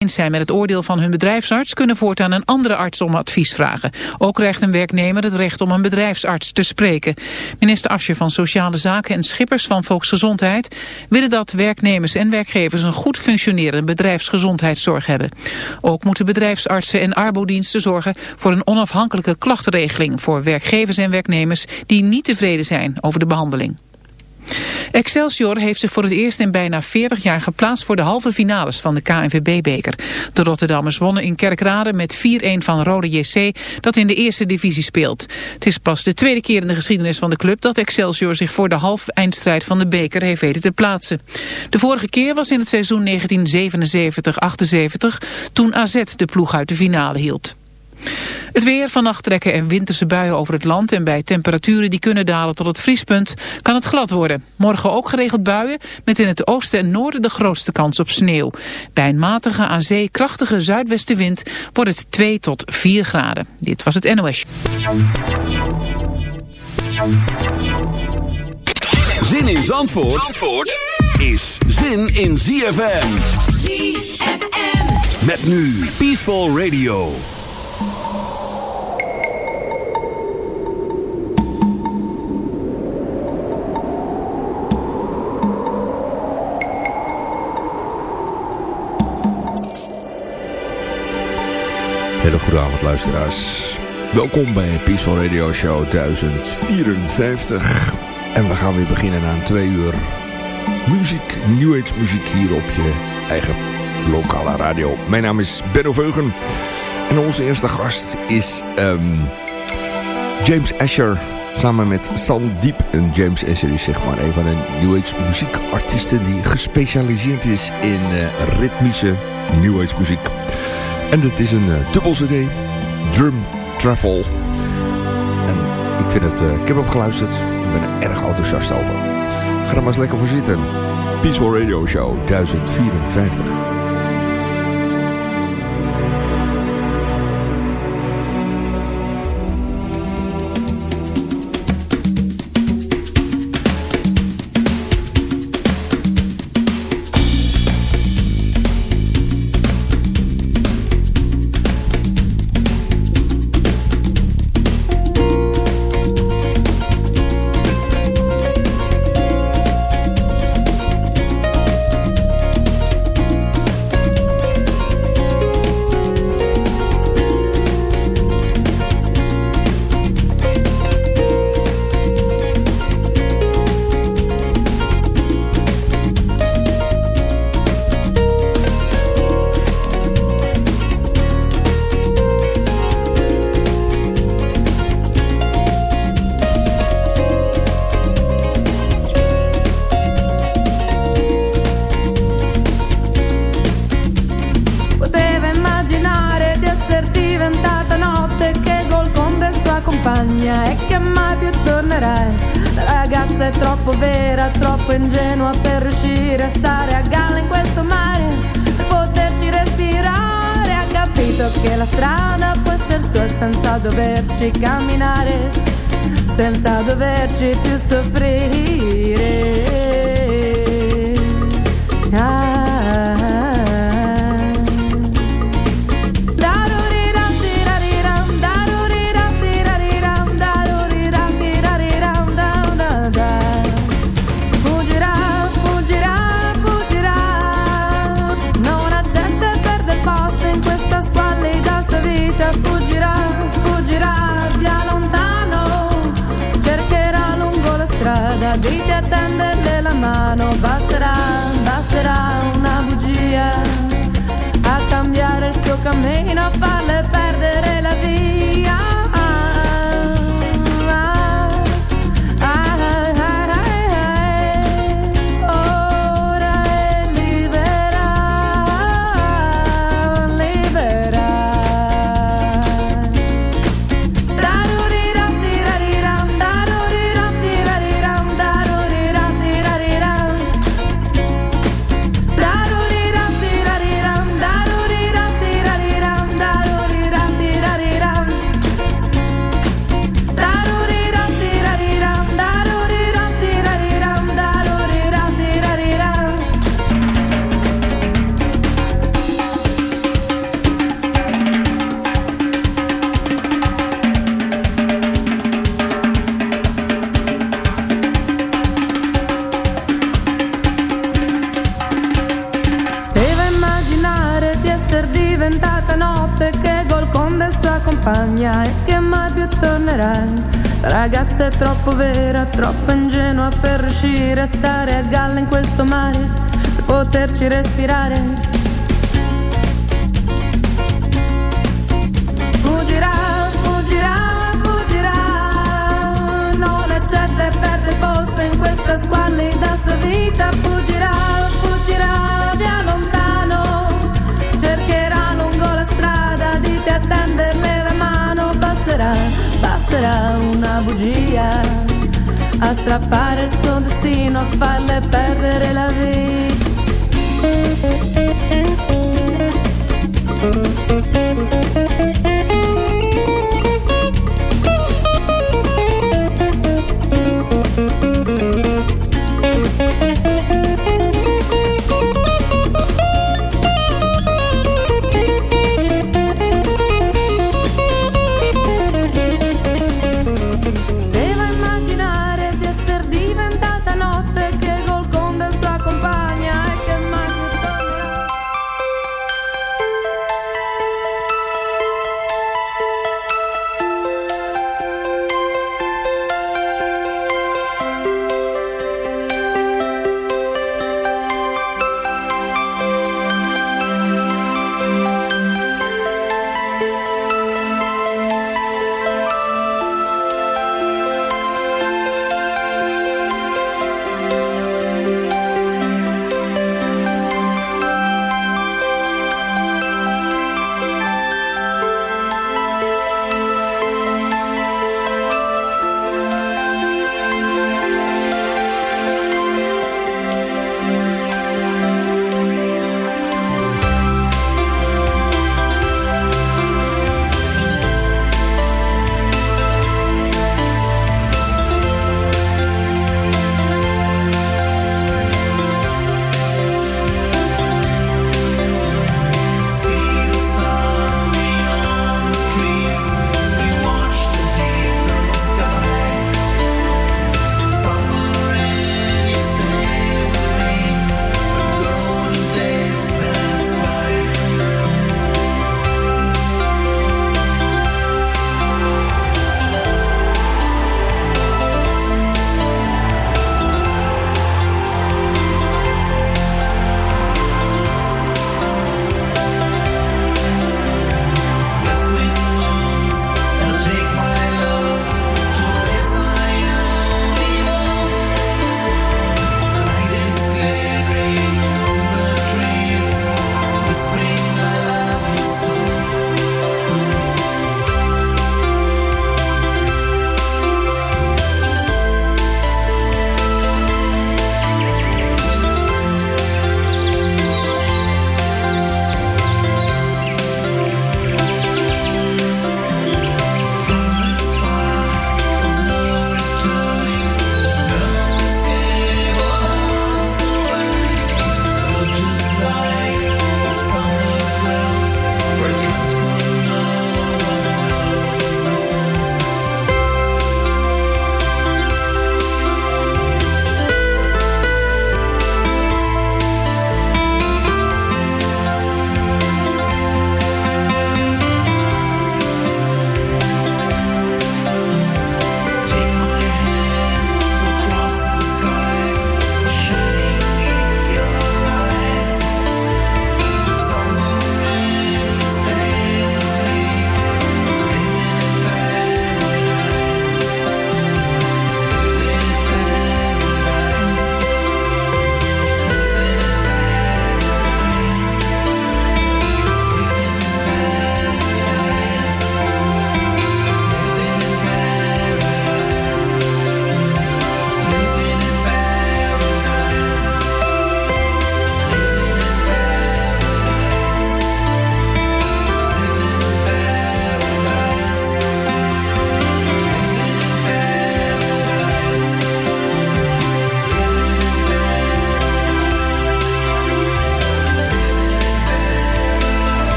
eens zijn met het oordeel van hun bedrijfsarts... kunnen voortaan een andere arts om advies vragen. Ook krijgt een werknemer het recht om een bedrijfsarts te spreken. Minister Asje van Sociale Zaken en Schippers van Volksgezondheid... willen dat werknemers en werkgevers een goed functionerende bedrijfsgezondheidszorg hebben. Ook moeten bedrijfsartsen en arbodiensten zorgen... voor een onafhankelijke klachtenregeling voor werkgevers en werknemers... die niet tevreden zijn over de behandeling. Excelsior heeft zich voor het eerst in bijna 40 jaar geplaatst voor de halve finales van de KNVB-beker. De Rotterdammers wonnen in Kerkrade met 4-1 van Rode JC dat in de eerste divisie speelt. Het is pas de tweede keer in de geschiedenis van de club dat Excelsior zich voor de halve eindstrijd van de beker heeft weten te plaatsen. De vorige keer was in het seizoen 1977-78 toen AZ de ploeg uit de finale hield. Het weer, vannacht trekken en winterse buien over het land en bij temperaturen die kunnen dalen tot het vriespunt kan het glad worden. Morgen ook geregeld buien met in het oosten en noorden de grootste kans op sneeuw. Bij een matige aan zee krachtige zuidwestenwind wordt het 2 tot 4 graden. Dit was het NOS. Zin in Zandvoort, Zandvoort is zin in ZFM. ZFM. Met nu Peaceful Radio. Hele luisteraars. Welkom bij Peaceful Radio Show 1054. En we gaan weer beginnen aan twee uur muziek, New Age muziek hier op je eigen lokale radio. Mijn naam is Benno Veugen. En onze eerste gast is um, James Asher samen met Sandeep. En James Asher is zeg maar een van de New Age muziekartiesten die gespecialiseerd is in uh, ritmische New Age muziek. En het is een uh, dubbel cd. Drum Travel. En ik vind het... Uh, ik heb hem geluisterd. Ik ben er erg enthousiast over. Ga er maar eens lekker voor zitten. Peaceful Radio Show 1054. Strappare il suo destino, farle perdere la vita.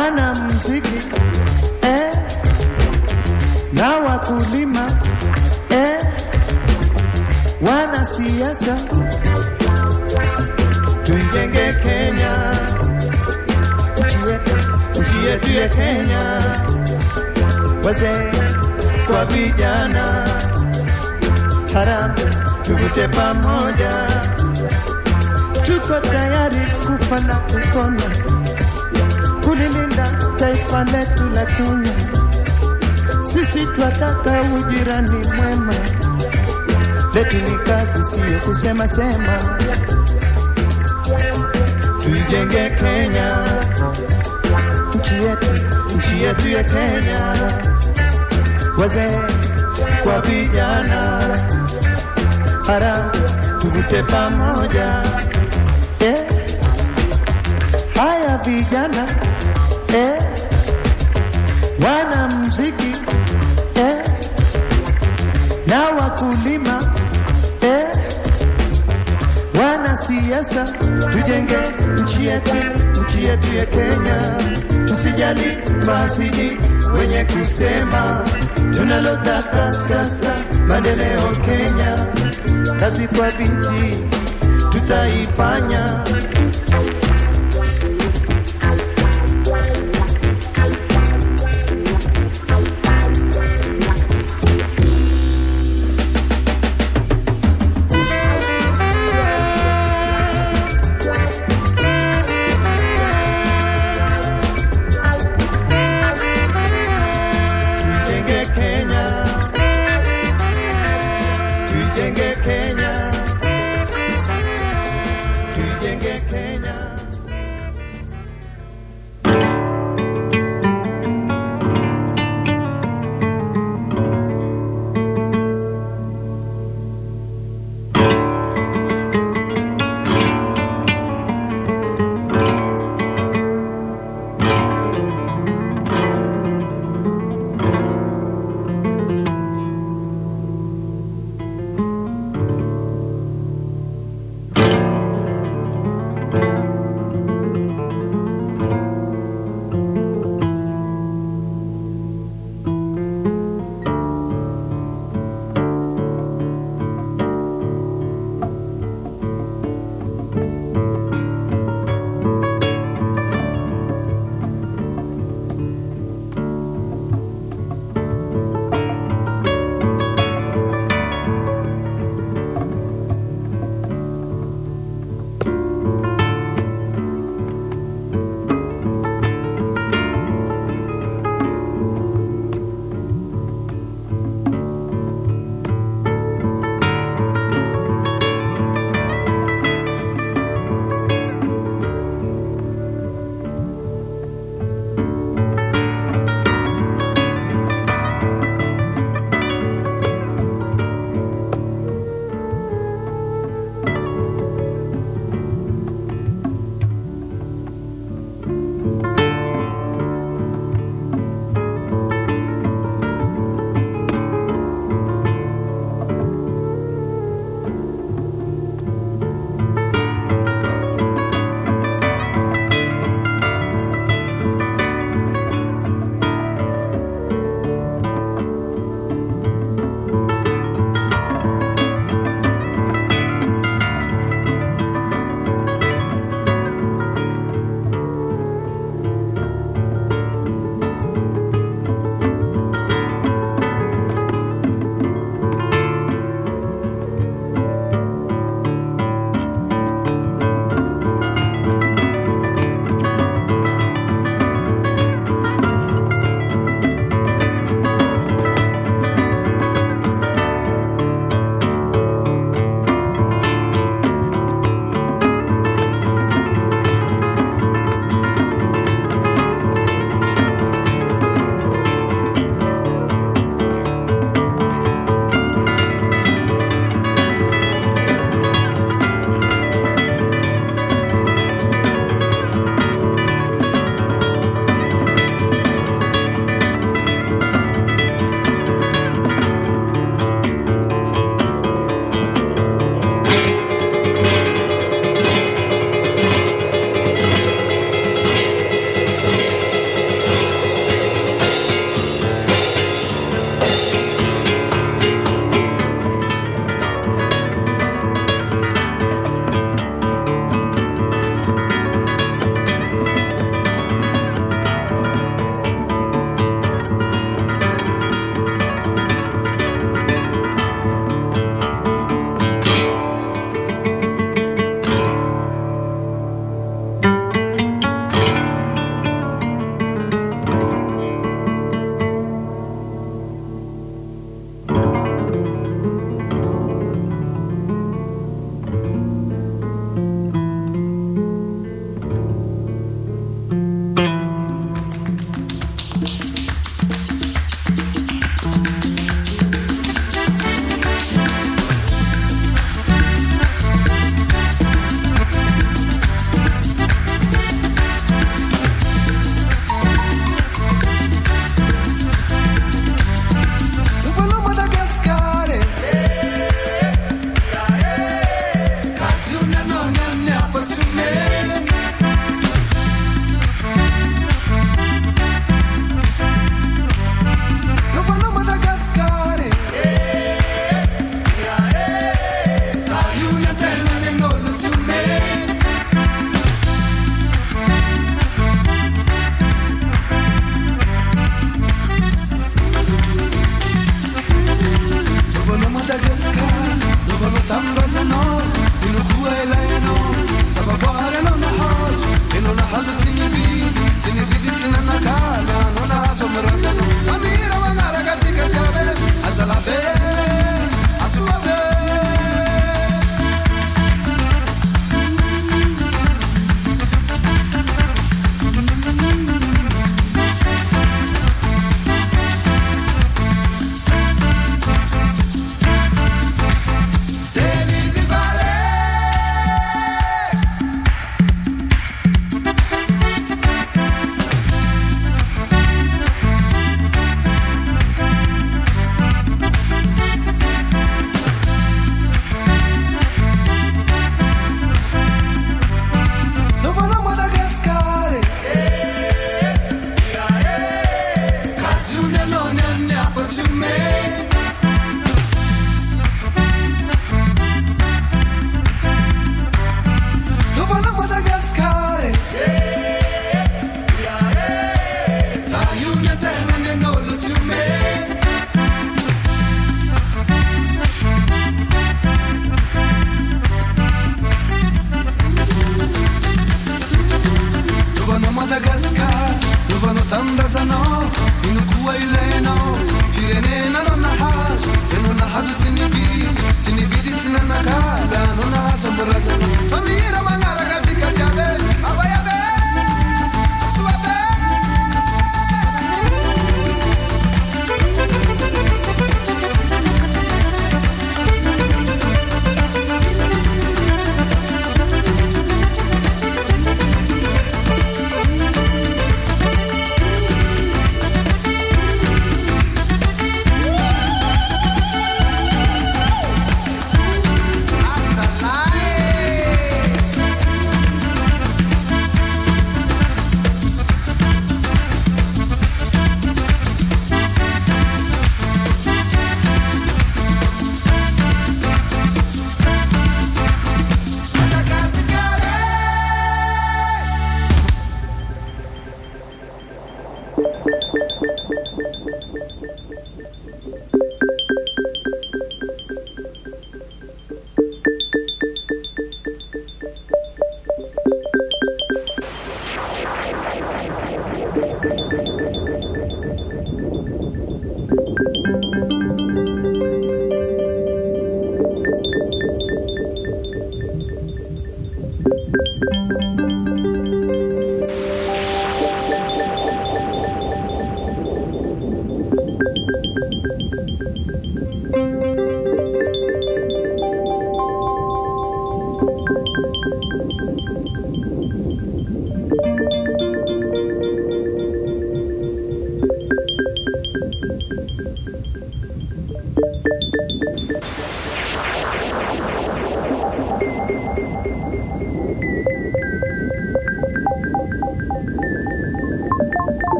Wana mziki eh? Na wakulima eh? Wana siasa tuijenge Kenya, nchi yetu ya Kenya, wazee kwa vijana, harambee tuvute pamoja, tuko tayari kufa na kupona kulilinda taifa letu la Kenya. Sisi twataka ujirani mwema, letu ni kazi, siyo kusema sema. Tuijenge Kenya, nchi yetu, nchi yetu ya Kenya, wazee kwa vijana haraka tuvute pamoja Yeah. Haya vijana eh. Wana mziki eh. Na wakulima eh. Wana siasa, tujenge nchi yetu, nchi yetu ya Kenya, tusijali masiji wenye kusema tunalotaka sasa maendeleo Kenya, kazi kwa bidii tutaifanya. pena.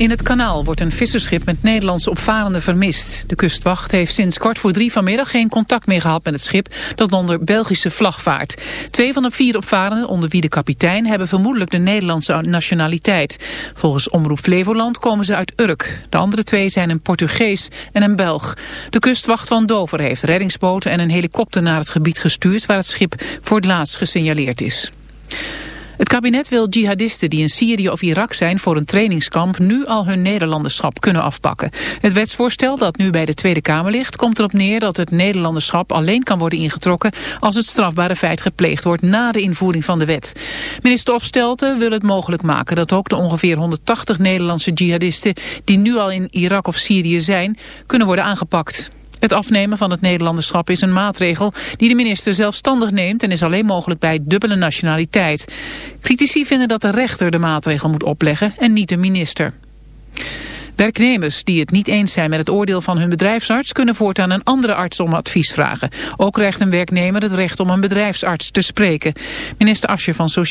In het kanaal wordt een visserschip met Nederlandse opvarenden vermist. De kustwacht heeft sinds kwart voor drie vanmiddag geen contact meer gehad met het schip dat onder Belgische vlag vaart. Twee van de vier opvarenden, onder wie de kapitein, hebben vermoedelijk de Nederlandse nationaliteit. Volgens Omroep Flevoland komen ze uit Urk. De andere twee zijn een Portugees en een Belg. De kustwacht van Dover heeft reddingsboten en een helikopter naar het gebied gestuurd waar het schip voor het laatst gesignaleerd is. Het kabinet wil jihadisten die in Syrië of Irak zijn voor een trainingskamp nu al hun Nederlanderschap kunnen afpakken. Het wetsvoorstel dat nu bij de Tweede Kamer ligt komt erop neer dat het Nederlanderschap alleen kan worden ingetrokken als het strafbare feit gepleegd wordt na de invoering van de wet. Minister Opstelten wil het mogelijk maken dat ook de ongeveer 180 Nederlandse jihadisten die nu al in Irak of Syrië zijn kunnen worden aangepakt. Het afnemen van het Nederlanderschap is een maatregel die de minister zelfstandig neemt en is alleen mogelijk bij dubbele nationaliteit. Critici vinden dat de rechter de maatregel moet opleggen en niet de minister. Werknemers die het niet eens zijn met het oordeel van hun bedrijfsarts... kunnen voortaan een andere arts om advies vragen. Ook krijgt een werknemer het recht om een bedrijfsarts te spreken. Minister Asje van Sociaal